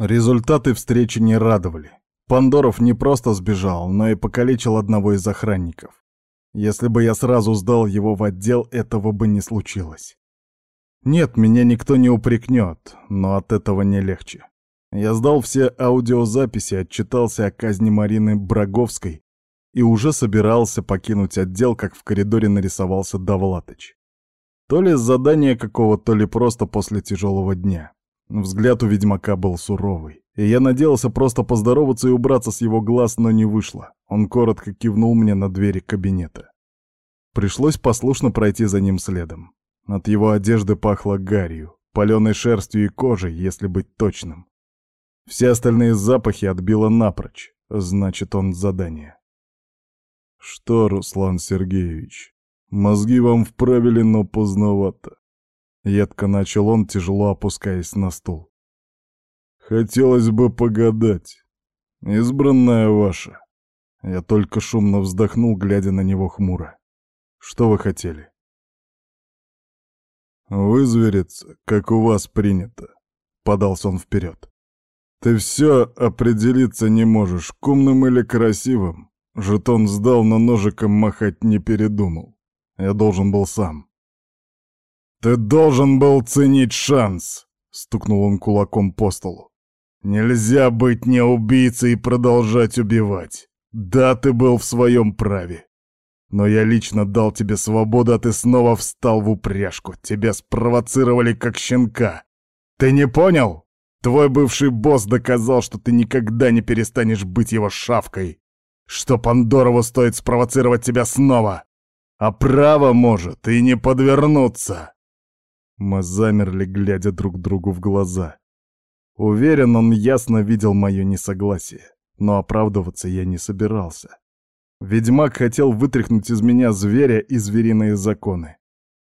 Результаты встречи не радовали. Пандоров не просто сбежал, но и покалечил одного из охранников. Если бы я сразу сдал его в отдел, этого бы не случилось. Нет, меня никто не упрекнет, но от этого не легче. Я сдал все аудиозаписи, отчитался о казни Марины Браговской и уже собирался покинуть отдел, как в коридоре нарисовался Довлатыч. То ли с задания какого, то ли просто после тяжелого дня. Взгляд у ведьмака был суровый, и я надеялся просто поздороваться и убраться с его глаз, но не вышло. Он коротко кивнул мне на двери кабинета. Пришлось послушно пройти за ним следом. От его одежды пахло гарью, паленой шерстью и кожей, если быть точным. Все остальные запахи отбило напрочь, значит, он задание. Что, Руслан Сергеевич, мозги вам вправили, но поздновато. Едко начал он, тяжело опускаясь на стул. Хотелось бы погадать. Избранная ваша. Я только шумно вздохнул, глядя на него хмуро. Что вы хотели? Вызвериться, как у вас принято. Подался он вперед. Ты все определиться не можешь, к умным или красивым. Жетон сдал, но ножиком махать не передумал. Я должен был сам. «Ты должен был ценить шанс!» — стукнул он кулаком по столу. «Нельзя быть не убийцей и продолжать убивать. Да, ты был в своем праве. Но я лично дал тебе свободу, а ты снова встал в упряжку. Тебя спровоцировали как щенка. Ты не понял? Твой бывший босс доказал, что ты никогда не перестанешь быть его шавкой. Что Пандорову стоит спровоцировать тебя снова. А право может и не подвернуться. Мы замерли, глядя друг другу в глаза. Уверен, он ясно видел мое несогласие, но оправдываться я не собирался. Ведьмак хотел вытряхнуть из меня зверя и звериные законы.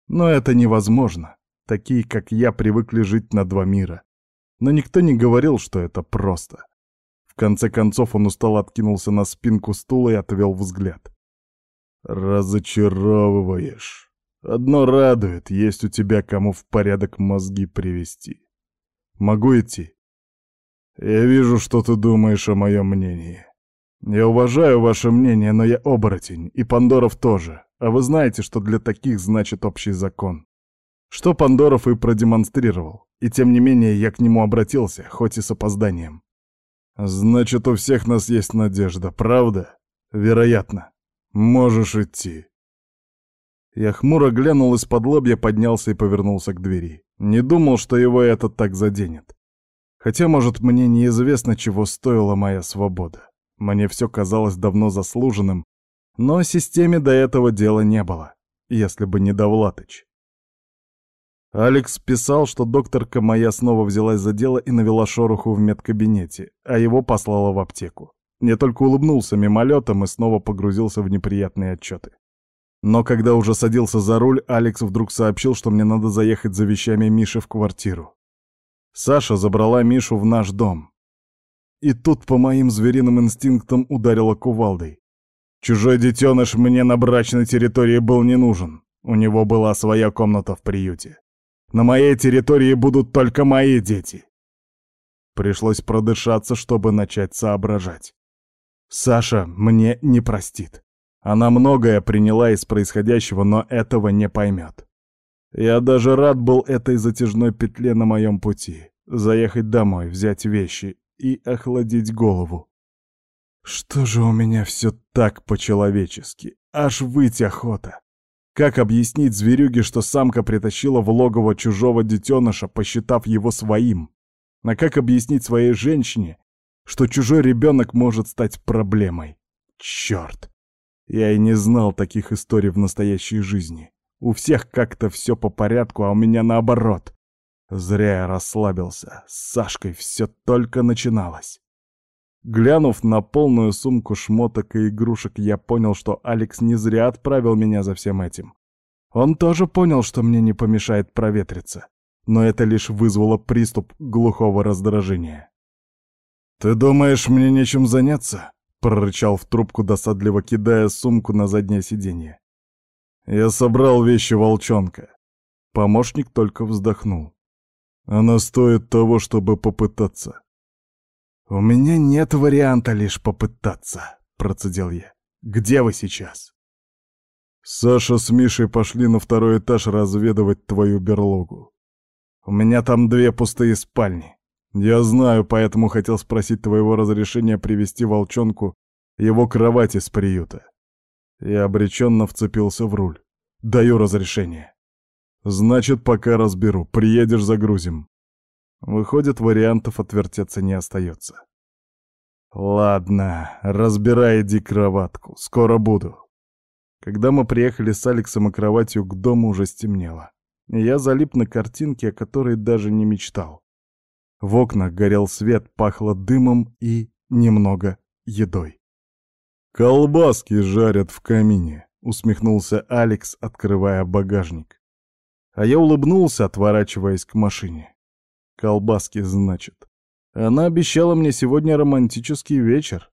Но это невозможно. Такие, как я, привыкли жить на два мира. Но никто не говорил, что это просто. В конце концов он устало откинулся на спинку стула и отвел взгляд. «Разочаровываешь», Одно радует, есть у тебя кому в порядок мозги привести. Могу идти? Я вижу, что ты думаешь о моем мнении. Я уважаю ваше мнение, но я оборотень, и Пандоров тоже. А вы знаете, что для таких значит общий закон. Что Пандоров и продемонстрировал. И тем не менее я к нему обратился, хоть и с опозданием. Значит, у всех нас есть надежда, правда? Вероятно. Можешь идти. Я хмуро глянул из-под лобья, поднялся и повернулся к двери. Не думал, что его это так заденет. Хотя, может, мне неизвестно, чего стоила моя свобода. Мне все казалось давно заслуженным, но системе до этого дела не было, если бы не Довлатыч. Алекс писал, что докторка моя снова взялась за дело и навела шороху в медкабинете, а его послала в аптеку. Я только улыбнулся мимолетом и снова погрузился в неприятные отчеты. Но когда уже садился за руль, Алекс вдруг сообщил, что мне надо заехать за вещами Миши в квартиру. Саша забрала Мишу в наш дом. И тут по моим звериным инстинктам ударила кувалдой. Чужой детеныш мне на брачной территории был не нужен. У него была своя комната в приюте. На моей территории будут только мои дети. Пришлось продышаться, чтобы начать соображать. Саша мне не простит. Она многое приняла из происходящего, но этого не поймет. Я даже рад был этой затяжной петле на моем пути. Заехать домой, взять вещи и охладить голову. Что же у меня все так по-человечески? Аж выть охота. Как объяснить зверюге, что самка притащила в логово чужого детеныша, посчитав его своим? А как объяснить своей женщине, что чужой ребенок может стать проблемой? Черт! Я и не знал таких историй в настоящей жизни. У всех как-то все по порядку, а у меня наоборот. Зря я расслабился. С Сашкой все только начиналось. Глянув на полную сумку шмоток и игрушек, я понял, что Алекс не зря отправил меня за всем этим. Он тоже понял, что мне не помешает проветриться. Но это лишь вызвало приступ глухого раздражения. «Ты думаешь, мне нечем заняться?» Прорычал в трубку, досадливо кидая сумку на заднее сиденье. Я собрал вещи волчонка. Помощник только вздохнул. Она стоит того, чтобы попытаться. «У меня нет варианта лишь попытаться», — процедил я. «Где вы сейчас?» «Саша с Мишей пошли на второй этаж разведывать твою берлогу. У меня там две пустые спальни. Я знаю, поэтому хотел спросить твоего разрешения привести волчонку его кровать из приюта». Я обреченно вцепился в руль. «Даю разрешение». «Значит, пока разберу. Приедешь, загрузим». Выходит, вариантов отвертеться не остается. Ладно, разбирай иди кроватку, скоро буду. Когда мы приехали с Алексом и кроватью к дому, уже стемнело. Я залип на картинке, о которой даже не мечтал. В окнах горел свет, пахло дымом и немного едой. «Колбаски жарят в камине», — усмехнулся Алекс, открывая багажник. А я улыбнулся, отворачиваясь к машине. Колбаски, значит. Она обещала мне сегодня романтический вечер.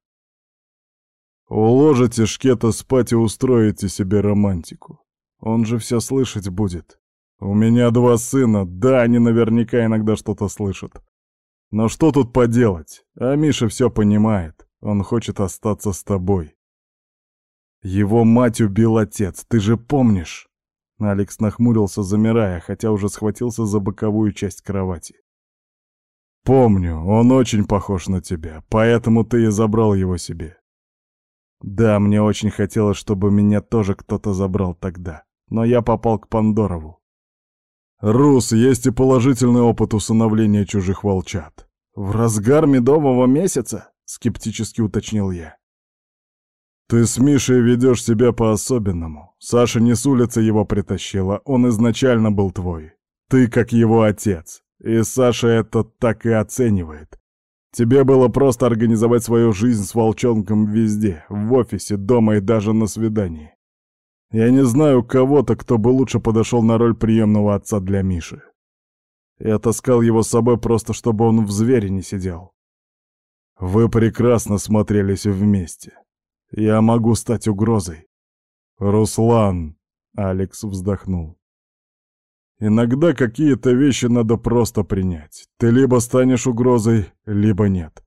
Уложите Шкета спать и устроите себе романтику. Он же все слышать будет. У меня два сына, да, они наверняка иногда что-то слышат. Но что тут поделать? А Миша все понимает. Он хочет остаться с тобой. Его мать убил отец, ты же помнишь? Алекс нахмурился, замирая, хотя уже схватился за боковую часть кровати. «Помню, он очень похож на тебя, поэтому ты и забрал его себе». «Да, мне очень хотелось, чтобы меня тоже кто-то забрал тогда, но я попал к Пандорову». «Рус, есть и положительный опыт усыновления чужих волчат». «В разгар медового месяца?» — скептически уточнил я. «Ты с Мишей ведешь себя по-особенному. Саша не с улицы его притащила, он изначально был твой. Ты как его отец. И Саша это так и оценивает. Тебе было просто организовать свою жизнь с волчонком везде, в офисе, дома и даже на свидании. Я не знаю кого-то, кто бы лучше подошел на роль приемного отца для Миши. Я таскал его с собой просто, чтобы он в звере не сидел. Вы прекрасно смотрелись вместе. Я могу стать угрозой. Руслан, Алекс вздохнул. Иногда какие-то вещи надо просто принять. Ты либо станешь угрозой, либо нет.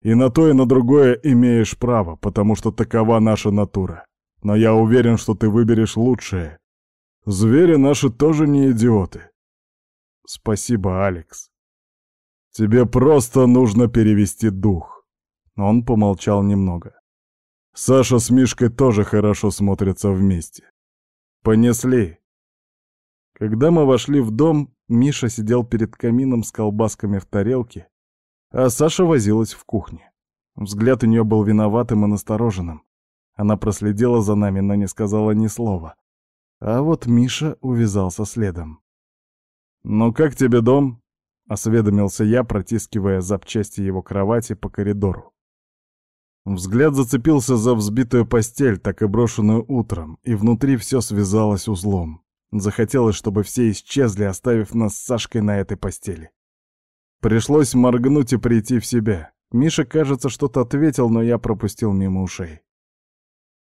И на то, и на другое имеешь право, потому что такова наша натура. Но я уверен, что ты выберешь лучшее. Звери наши тоже не идиоты. Спасибо, Алекс. Тебе просто нужно перевести дух. Он помолчал немного. Саша с Мишкой тоже хорошо смотрятся вместе. Понесли. Когда мы вошли в дом, Миша сидел перед камином с колбасками в тарелке, а Саша возилась в кухне. Взгляд у нее был виноватым и настороженным. Она проследила за нами, но не сказала ни слова. А вот Миша увязался следом. «Ну как тебе дом?» — осведомился я, протискивая запчасти его кровати по коридору. Взгляд зацепился за взбитую постель, так и брошенную утром, и внутри все связалось узлом. Захотелось, чтобы все исчезли, оставив нас с Сашкой на этой постели. Пришлось моргнуть и прийти в себя. Миша, кажется, что-то ответил, но я пропустил мимо ушей.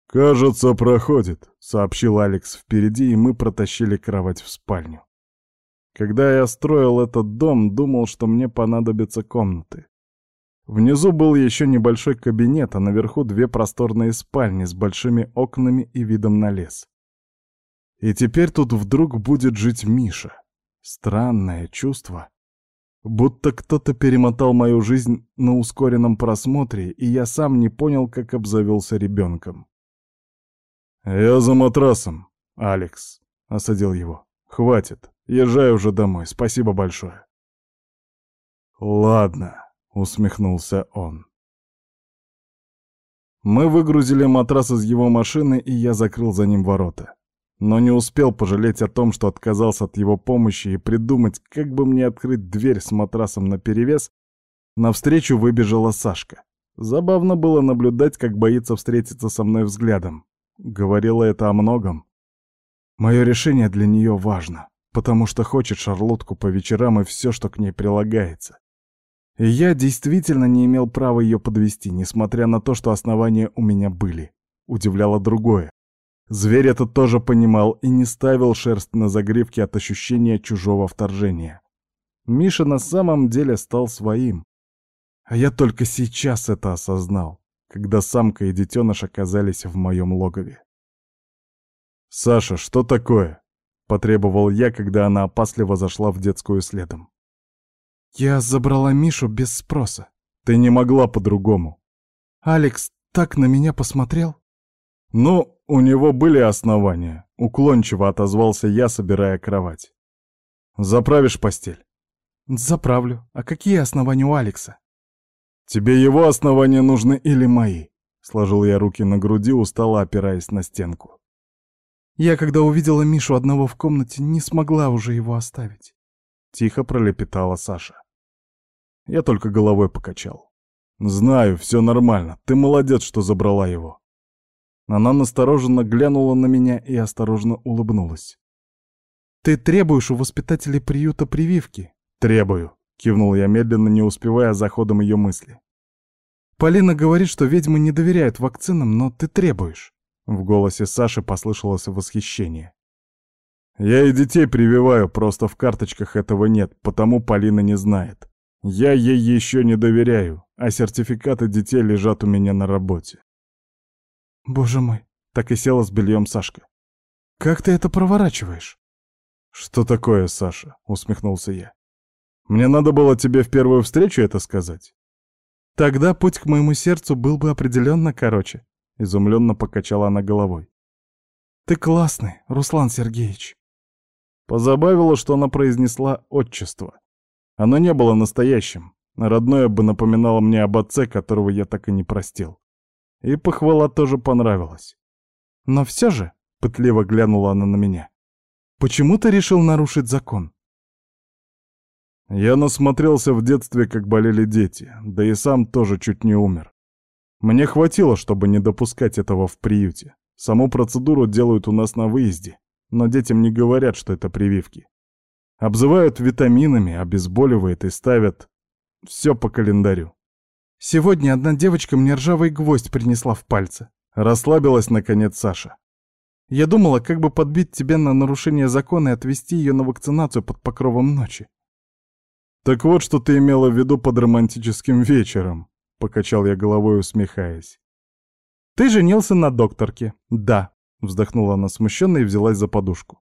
«Кажется, проходит», — сообщил Алекс впереди, и мы протащили кровать в спальню. Когда я строил этот дом, думал, что мне понадобятся комнаты. Внизу был еще небольшой кабинет, а наверху две просторные спальни с большими окнами и видом на лес. И теперь тут вдруг будет жить Миша. Странное чувство. Будто кто-то перемотал мою жизнь на ускоренном просмотре, и я сам не понял, как обзавелся ребенком. «Я за матрасом, Алекс», — осадил его. «Хватит, езжай уже домой, спасибо большое». «Ладно», — усмехнулся он. Мы выгрузили матрас из его машины, и я закрыл за ним ворота но не успел пожалеть о том, что отказался от его помощи и придумать, как бы мне открыть дверь с матрасом наперевес, навстречу выбежала Сашка. Забавно было наблюдать, как боится встретиться со мной взглядом. Говорила это о многом. Мое решение для нее важно, потому что хочет шарлотку по вечерам и все, что к ней прилагается. И я действительно не имел права ее подвести, несмотря на то, что основания у меня были. Удивляло другое. Зверь это тоже понимал и не ставил шерсть на загривке от ощущения чужого вторжения. Миша на самом деле стал своим. А я только сейчас это осознал, когда самка и детеныш оказались в моем логове. «Саша, что такое?» — потребовал я, когда она опасливо зашла в детскую следом. «Я забрала Мишу без спроса. Ты не могла по-другому. Алекс так на меня посмотрел». «Ну, у него были основания», — уклончиво отозвался я, собирая кровать. «Заправишь постель?» «Заправлю. А какие основания у Алекса?» «Тебе его основания нужны или мои?» Сложил я руки на груди, устало опираясь на стенку. Я, когда увидела Мишу одного в комнате, не смогла уже его оставить. Тихо пролепетала Саша. Я только головой покачал. «Знаю, все нормально. Ты молодец, что забрала его». Она настороженно глянула на меня и осторожно улыбнулась. «Ты требуешь у воспитателей приюта прививки?» «Требую», — кивнул я медленно, не успевая за ходом ее мысли. «Полина говорит, что ведьмы не доверяют вакцинам, но ты требуешь». В голосе Саши послышалось восхищение. «Я и детей прививаю, просто в карточках этого нет, потому Полина не знает. Я ей еще не доверяю, а сертификаты детей лежат у меня на работе». «Боже мой!» — так и села с бельем Сашка. «Как ты это проворачиваешь?» «Что такое, Саша?» — усмехнулся я. Мне надо было тебе в первую встречу это сказать. Тогда путь к моему сердцу был бы определенно короче. Изумленно покачала она головой. Ты классный, Руслан Сергеевич. Позабавило, что она произнесла отчество. Оно не было настоящим. Родное бы напоминало мне об отце, которого я так и не простил. И похвала тоже понравилась. Но все же, пытливо глянула она на меня, почему ты решил нарушить закон? Я насмотрелся в детстве, как болели дети, да и сам тоже чуть не умер. Мне хватило, чтобы не допускать этого в приюте. Саму процедуру делают у нас на выезде, но детям не говорят, что это прививки. Обзывают витаминами, обезболивают и ставят все по календарю. Сегодня одна девочка мне ржавый гвоздь принесла в пальцы. Расслабилась, наконец, Саша. Я думала, как бы подбить тебя на нарушение закона и отвезти ее на вакцинацию под покровом ночи. «Так вот, что ты имела в виду под романтическим вечером», — покачал я головой, усмехаясь. «Ты женился на докторке?» «Да», — вздохнула она смущенно и взялась за подушку.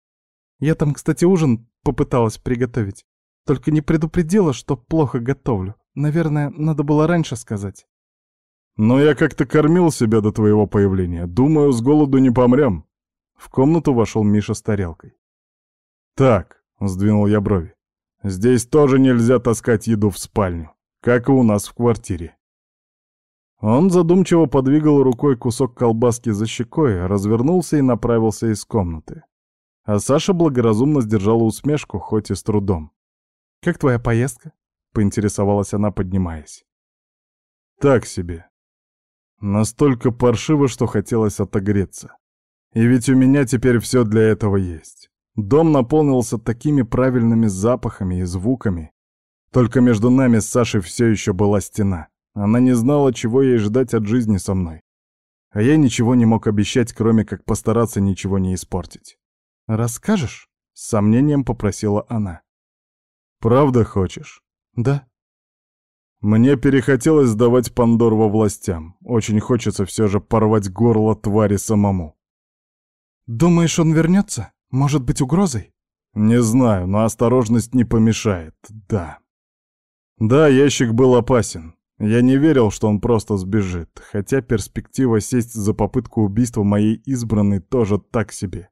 «Я там, кстати, ужин попыталась приготовить. Только не предупредила, что плохо готовлю. Наверное, надо было раньше сказать». «Но я как-то кормил себя до твоего появления. Думаю, с голоду не помрем». В комнату вошел Миша с тарелкой. «Так», — сдвинул я брови, Здесь тоже нельзя таскать еду в спальню, как и у нас в квартире. Он задумчиво подвигал рукой кусок колбаски за щекой, развернулся и направился из комнаты. А Саша благоразумно сдержала усмешку, хоть и с трудом. «Как твоя поездка?» — поинтересовалась она, поднимаясь. «Так себе. Настолько паршиво, что хотелось отогреться. И ведь у меня теперь все для этого есть. Дом наполнился такими правильными запахами и звуками. Только между нами с Сашей все еще была стена. Она не знала, чего ей ждать от жизни со мной. А я ничего не мог обещать, кроме как постараться ничего не испортить. «Расскажешь?» — с сомнением попросила она. «Правда хочешь?» «Да». Мне перехотелось сдавать Пандор во властям. Очень хочется все же порвать горло твари самому. «Думаешь, он вернется?» Может быть, угрозой? Не знаю, но осторожность не помешает, да. Да, ящик был опасен. Я не верил, что он просто сбежит, хотя перспектива сесть за попытку убийства моей избранной тоже так себе.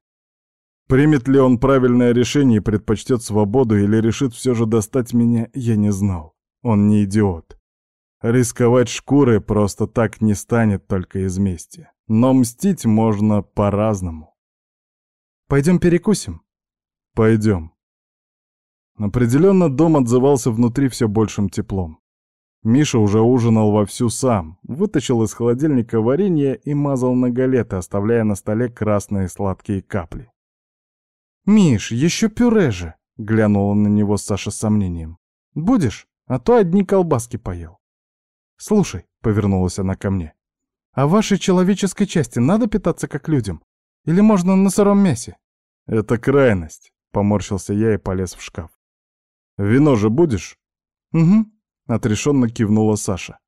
Примет ли он правильное решение и предпочтет свободу или решит все же достать меня, я не знал. Он не идиот. Рисковать шкурой просто так не станет только из мести. Но мстить можно по-разному. Пойдем перекусим?» «Пойдем». Определенно дом отзывался внутри все большим теплом. Миша уже ужинал вовсю сам, вытащил из холодильника варенье и мазал на галеты, оставляя на столе красные сладкие капли. «Миш, еще пюре же!» — глянула на него Саша с сомнением. «Будешь? А то одни колбаски поел». «Слушай», — повернулась она ко мне, — «а вашей человеческой части надо питаться как людям? Или можно на сыром мясе?» «Это крайность», — поморщился я и полез в шкаф. «Вино же будешь?» «Угу». — отрешенно кивнула Саша.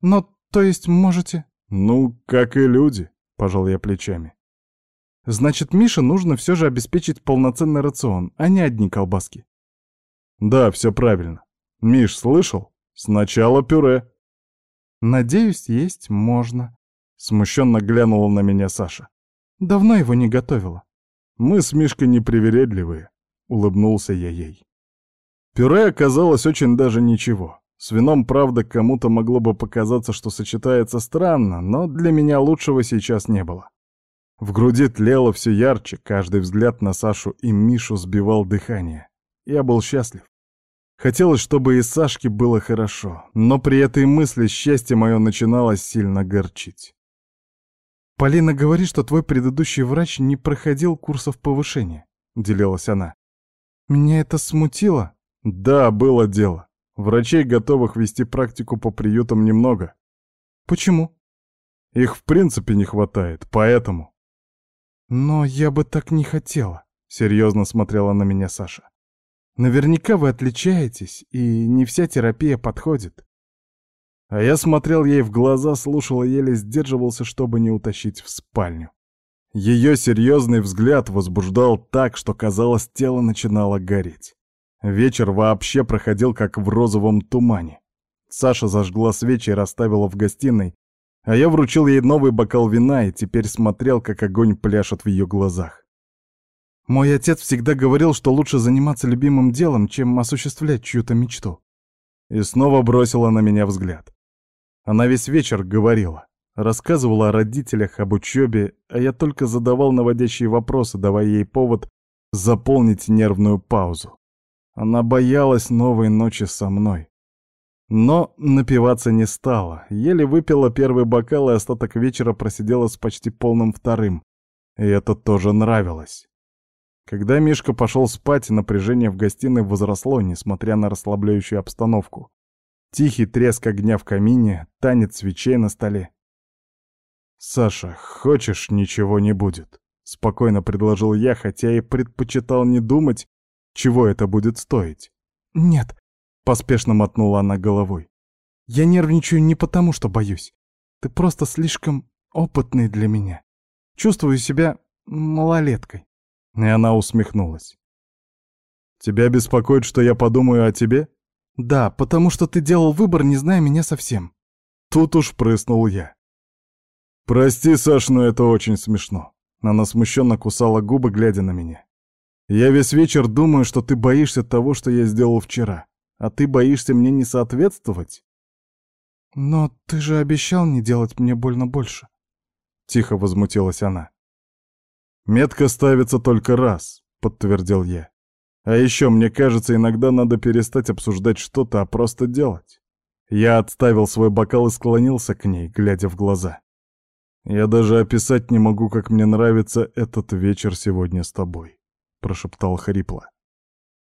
«Но, то есть, можете...» «Ну, как и люди», — пожал я плечами. «Значит, Мише нужно все же обеспечить полноценный рацион, а не одни колбаски». «Да, все правильно. Миш, слышал? Сначала пюре». «Надеюсь, есть можно», — смущенно глянула на меня Саша. «Давно его не готовила». «Мы с Мишкой непривередливые», — улыбнулся я ей. Пюре оказалось очень даже ничего. С вином, правда, кому-то могло бы показаться, что сочетается странно, но для меня лучшего сейчас не было. В груди тлело все ярче, каждый взгляд на Сашу и Мишу сбивал дыхание. Я был счастлив. Хотелось, чтобы и Сашке было хорошо, но при этой мысли счастье мое начинало сильно горчить. «Полина говорит, что твой предыдущий врач не проходил курсов повышения», — делилась она. «Меня это смутило?» «Да, было дело. Врачей, готовых вести практику по приютам, немного. Почему? Их в принципе не хватает, поэтому. Но я бы так не хотела, серьезно смотрела на меня Саша. Наверняка вы отличаетесь, и не вся терапия подходит. А я смотрел ей в глаза, слушал и еле сдерживался, чтобы не утащить в спальню. Ее серьезный взгляд возбуждал так, что, казалось, тело начинало гореть. Вечер вообще проходил как в розовом тумане. Саша зажгла свечи и расставила в гостиной, а я вручил ей новый бокал вина и теперь смотрел, как огонь пляшет в ее глазах. Мой отец всегда говорил, что лучше заниматься любимым делом, чем осуществлять чью-то мечту. И снова бросила на меня взгляд. Она весь вечер говорила, рассказывала о родителях, об учебе, а я только задавал наводящие вопросы, давая ей повод заполнить нервную паузу. Она боялась новой ночи со мной. Но напиваться не стала, еле выпила первый бокал и остаток вечера просидела с почти полным вторым. И это тоже нравилось. Когда Мишка пошел спать, напряжение в гостиной возросло, несмотря на расслабляющую обстановку. Тихий треск огня в камине, танец свечей на столе. «Саша, хочешь, ничего не будет?» — спокойно предложил я, хотя и предпочитал не думать, чего это будет стоить? Нет, поспешно мотнула она головой. Я нервничаю не потому, что боюсь. Ты просто слишком опытный для меня. Чувствую себя малолеткой. И она усмехнулась. Тебя беспокоит, что я подумаю о тебе? Да, потому что ты делал выбор, не зная меня совсем. Тут уж прыснул я. Прости, Саш, но это очень смешно. Она смущенно кусала губы, глядя на меня. Я весь вечер думаю, что ты боишься того, что я сделал вчера, а ты боишься мне не соответствовать. Но ты же обещал не делать мне больно больше. Тихо возмутилась она. Метка ставится только раз, подтвердил я. А еще, мне кажется, иногда надо перестать обсуждать что-то, а просто делать. Я отставил свой бокал и склонился к ней, глядя в глаза. Я даже описать не могу, как мне нравится этот вечер сегодня с тобой прошептал хрипло.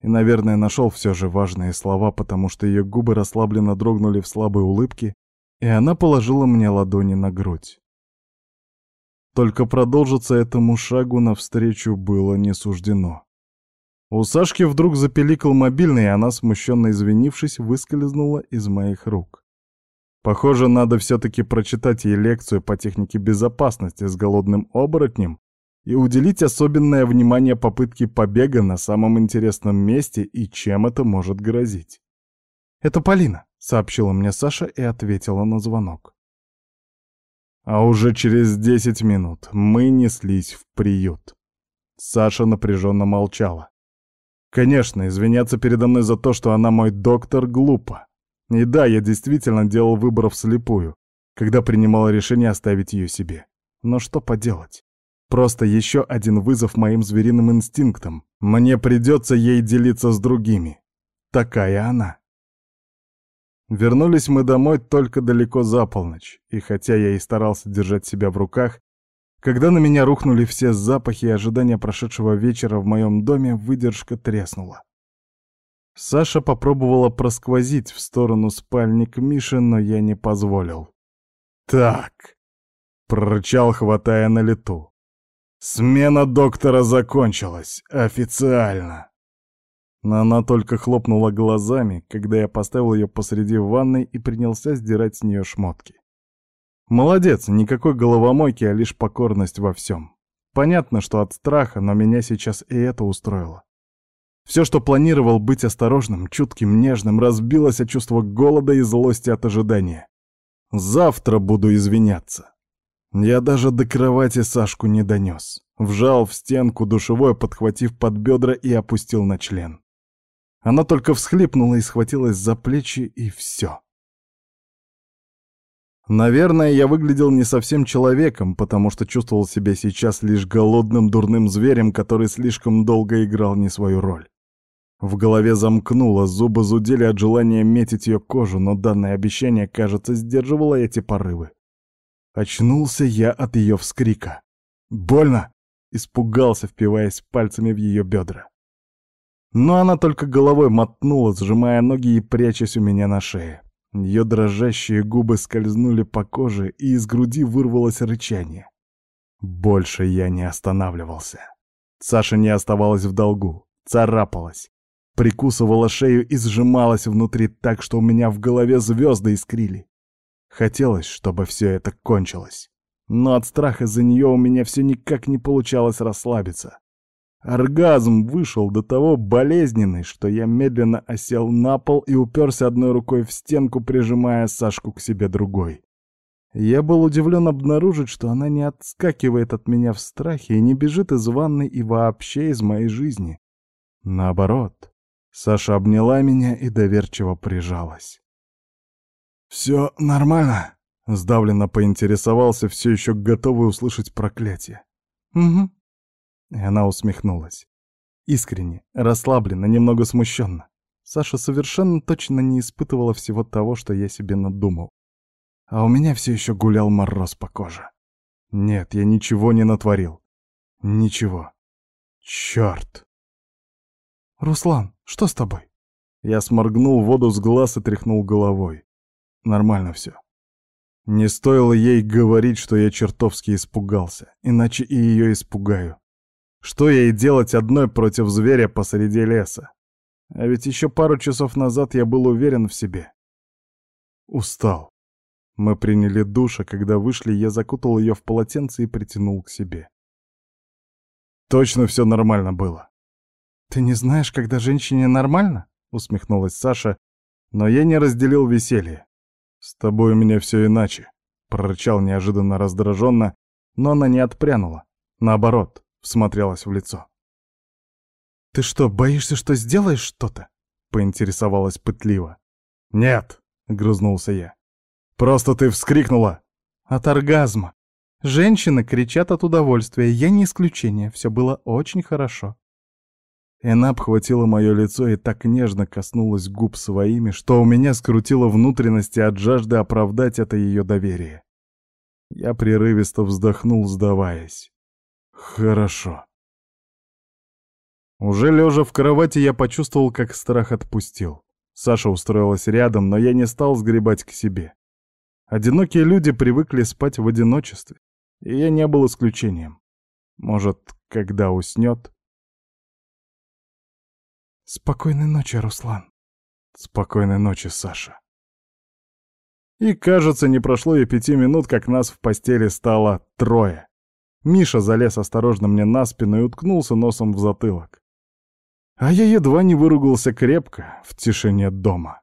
И, наверное, нашел все же важные слова, потому что ее губы расслабленно дрогнули в слабой улыбке, и она положила мне ладони на грудь. Только продолжиться этому шагу навстречу было не суждено. У Сашки вдруг запеликал мобильный, и она, смущенно извинившись, выскользнула из моих рук. Похоже, надо все-таки прочитать ей лекцию по технике безопасности с голодным оборотнем и уделить особенное внимание попытке побега на самом интересном месте и чем это может грозить. «Это Полина», — сообщила мне Саша и ответила на звонок. А уже через десять минут мы неслись в приют. Саша напряженно молчала. Конечно, извиняться передо мной за то, что она мой доктор, глупо. И да, я действительно делал выбор вслепую, когда принимал решение оставить ее себе. Но что поделать? Просто еще один вызов моим звериным инстинктам. Мне придется ей делиться с другими. Такая она. Вернулись мы домой только далеко за полночь, и хотя я и старался держать себя в руках, когда на меня рухнули все запахи и ожидания прошедшего вечера в моем доме, выдержка треснула. Саша попробовала просквозить в сторону спальник Миши, но я не позволил. «Так!» — прорычал, хватая на лету. Смена доктора закончилась. Официально. Но она только хлопнула глазами, когда я поставил ее посреди ванной и принялся сдирать с нее шмотки. Молодец, никакой головомойки, а лишь покорность во всем. Понятно, что от страха, но меня сейчас и это устроило. Все, что планировал быть осторожным, чутким, нежным, разбилось от чувства голода и злости от ожидания. Завтра буду извиняться. Я даже до кровати Сашку не донес. Вжал в стенку душевой, подхватив под бедра и опустил на член. Она только всхлипнула и схватилась за плечи, и все. Наверное, я выглядел не совсем человеком, потому что чувствовал себя сейчас лишь голодным дурным зверем, который слишком долго играл не свою роль. В голове замкнуло, зубы зудели от желания метить ее кожу, но данное обещание, кажется, сдерживало эти порывы. Очнулся я от ее вскрика. «Больно!» — испугался, впиваясь пальцами в ее бедра. Но она только головой мотнула, сжимая ноги и прячась у меня на шее. Ее дрожащие губы скользнули по коже, и из груди вырвалось рычание. Больше я не останавливался. Саша не оставалась в долгу, царапалась, прикусывала шею и сжималась внутри так, что у меня в голове звезды искрили. Хотелось, чтобы все это кончилось. Но от страха за нее у меня все никак не получалось расслабиться. Оргазм вышел до того болезненный, что я медленно осел на пол и уперся одной рукой в стенку, прижимая Сашку к себе другой. Я был удивлен обнаружить, что она не отскакивает от меня в страхе и не бежит из ванной и вообще из моей жизни. Наоборот, Саша обняла меня и доверчиво прижалась. «Все нормально?» — сдавленно поинтересовался, все еще готовый услышать проклятие. «Угу». Она усмехнулась. Искренне, расслабленно, немного смущенно. Саша совершенно точно не испытывала всего того, что я себе надумал. А у меня все еще гулял мороз по коже. Нет, я ничего не натворил. Ничего. Черт. «Руслан, что с тобой?» Я сморгнул воду с глаз и тряхнул головой. Нормально все. Не стоило ей говорить, что я чертовски испугался, иначе и ее испугаю. Что ей делать одной против зверя посреди леса? А ведь еще пару часов назад я был уверен в себе. Устал. Мы приняли душ, а когда вышли, я закутал ее в полотенце и притянул к себе. Точно все нормально было. «Ты не знаешь, когда женщине нормально?» — усмехнулась Саша, но я не разделил веселье. «С тобой у меня все иначе», — прорычал неожиданно раздраженно, но она не отпрянула. Наоборот, всмотрелась в лицо. «Ты что, боишься, что сделаешь что-то?» — поинтересовалась пытливо. «Нет», — грызнулся я. «Просто ты вскрикнула!» «От оргазма. Женщины кричат от удовольствия, я не исключение, все было очень хорошо». Она обхватила мое лицо и так нежно коснулась губ своими, что у меня скрутило внутренности от жажды оправдать это ее доверие. Я прерывисто вздохнул, сдаваясь. Хорошо. Уже лежа в кровати, я почувствовал, как страх отпустил. Саша устроилась рядом, но я не стал сгребать к себе. Одинокие люди привыкли спать в одиночестве, и я не был исключением. Может, когда уснет, Спокойной ночи, Руслан. Спокойной ночи, Саша. И, кажется, не прошло и пяти минут, как нас в постели стало трое. Миша залез осторожно мне на спину и уткнулся носом в затылок. А я едва не выругался крепко в тишине дома.